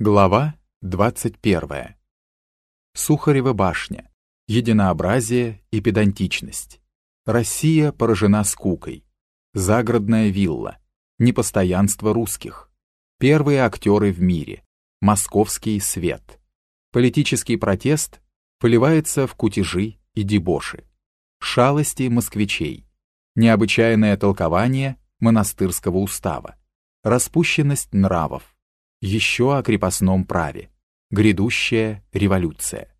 Глава 21. Сухарева башня. Единообразие и педантичность. Россия поражена скукой. Загородная вилла. Непостоянство русских. Первые актеры в мире. Московский свет. Политический протест поливается в кутежи и дебоши. Шалости москвичей. Необычайное толкование монастырского устава. Распущенность нравов еще о крепостном праве. Грядущая революция.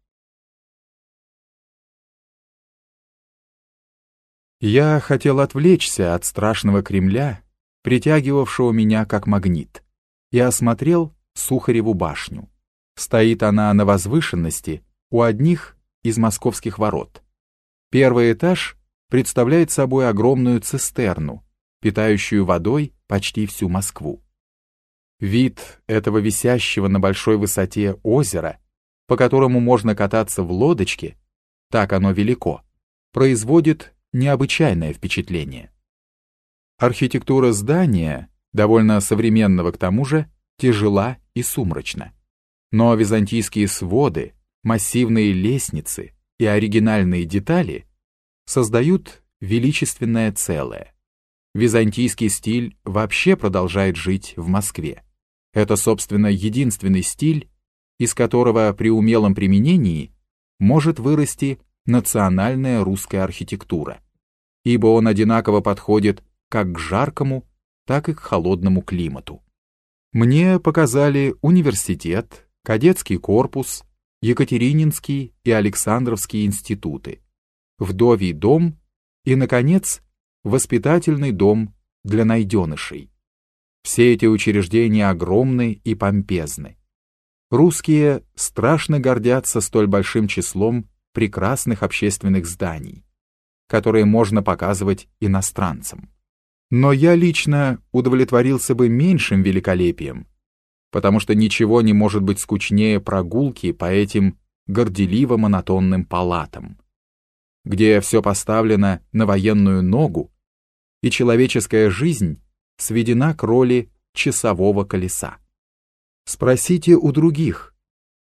Я хотел отвлечься от страшного Кремля, притягивавшего меня как магнит, и осмотрел Сухареву башню. Стоит она на возвышенности у одних из московских ворот. Первый этаж представляет собой огромную цистерну, питающую водой почти всю Москву. Вид этого висящего на большой высоте озера, по которому можно кататься в лодочке, так оно велико, производит необычайное впечатление. Архитектура здания, довольно современного к тому же, тяжела и сумрачна. Но византийские своды, массивные лестницы и оригинальные детали создают величественное целое. Византийский стиль вообще продолжает жить в Москве. Это, собственно, единственный стиль, из которого при умелом применении может вырасти национальная русская архитектура, ибо он одинаково подходит как к жаркому, так и к холодному климату. Мне показали университет, кадетский корпус, Екатерининский и Александровский институты, вдовий дом и, наконец, воспитательный дом для найденышей. Все эти учреждения огромны и помпезны. Русские страшно гордятся столь большим числом прекрасных общественных зданий, которые можно показывать иностранцам. Но я лично удовлетворился бы меньшим великолепием, потому что ничего не может быть скучнее прогулки по этим горделиво-монотонным палатам, где все поставлено на военную ногу, и человеческая жизнь сведена к роли часового колеса. Спросите у других,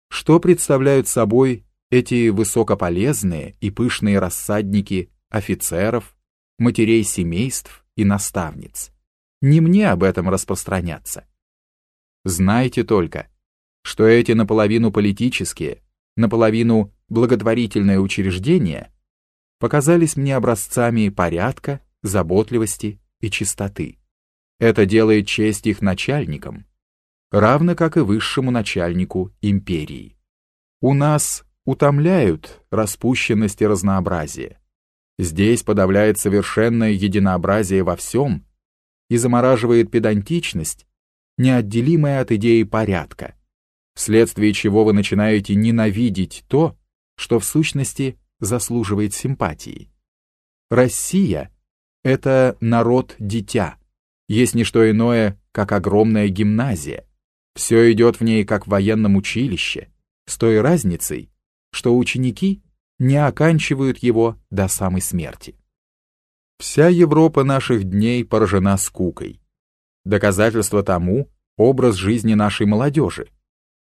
что представляют собой эти высокополезные и пышные рассадники офицеров, матерей семейств и наставниц. Не мне об этом распространяться. Знайте только, что эти наполовину политические, наполовину благотворительные учреждения показались мне образцами порядка, заботливости и чистоты. Это делает честь их начальникам, равно как и высшему начальнику империи. У нас утомляют распущенность и разнообразие. Здесь подавляет совершенное единообразие во всем и замораживает педантичность, неотделимая от идеи порядка, вследствие чего вы начинаете ненавидеть то, что в сущности заслуживает симпатии. Россия — это народ-дитя, есть не что иное, как огромная гимназия. Все идет в ней как в военном училище, с той разницей, что ученики не оканчивают его до самой смерти. Вся Европа наших дней поражена скукой. Доказательство тому — образ жизни нашей молодежи.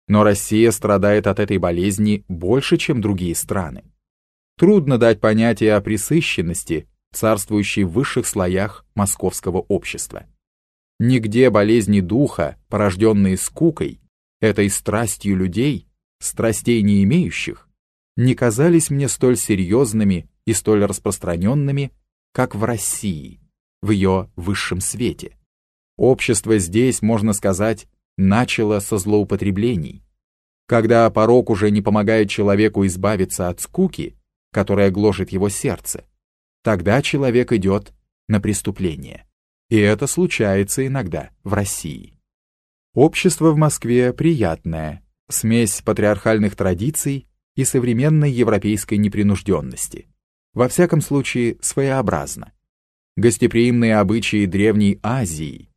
Но Россия страдает от этой болезни больше, чем другие страны. Трудно дать понятие о присыщенности, царствующей в высших слоях московского общества. Нигде болезни духа, порожденные скукой, этой страстью людей, страстей не имеющих, не казались мне столь серьезными и столь распространенными, как в России, в ее высшем свете. Общество здесь, можно сказать, начало со злоупотреблений. Когда порог уже не помогает человеку избавиться от скуки, которая гложет его сердце, тогда человек идет на преступление. И это случается иногда в России. Общество в Москве приятное, смесь патриархальных традиций и современной европейской непринужденности. Во всяком случае, своеобразно. Гостеприимные обычаи Древней Азии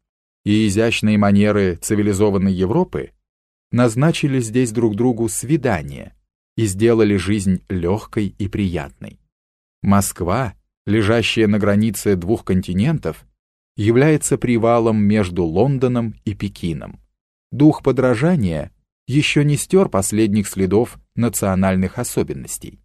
и изящные манеры цивилизованной Европы назначили здесь друг другу свидание и сделали жизнь легкой и приятной. Москва, лежащая на границе двух континентов, является привалом между Лондоном и Пекином. Дух подражания еще не стер последних следов национальных особенностей.